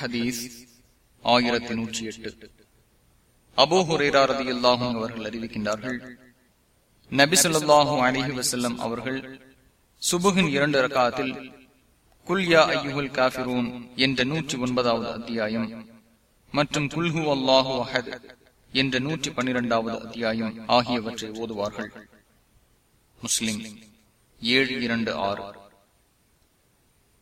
ஹதீஸ் ஆயிரத்தி நூற்றி எட்டு அபோஹுரேராரதி அல்லாஹும் அவர்கள் அறிவிக்கின்றார்கள் நபி சொல்லாஹு அலிஹி வசல்லம் அவர்கள் சுபுகின் இரண்டு ரகாத்தில் குல்யா ஐயுல் காபிரூன் என்ற நூற்றி ஒன்பதாவது அத்தியாயம் மற்றும் குல்ஹு அல்லாஹு அஹத் என்ற நூற்றி பன்னிரெண்டாவது அத்தியாயம் ஆகியவற்றை ஓதுவார்கள். முஸ்லிம் ஏழு இரண்டு ஆறு.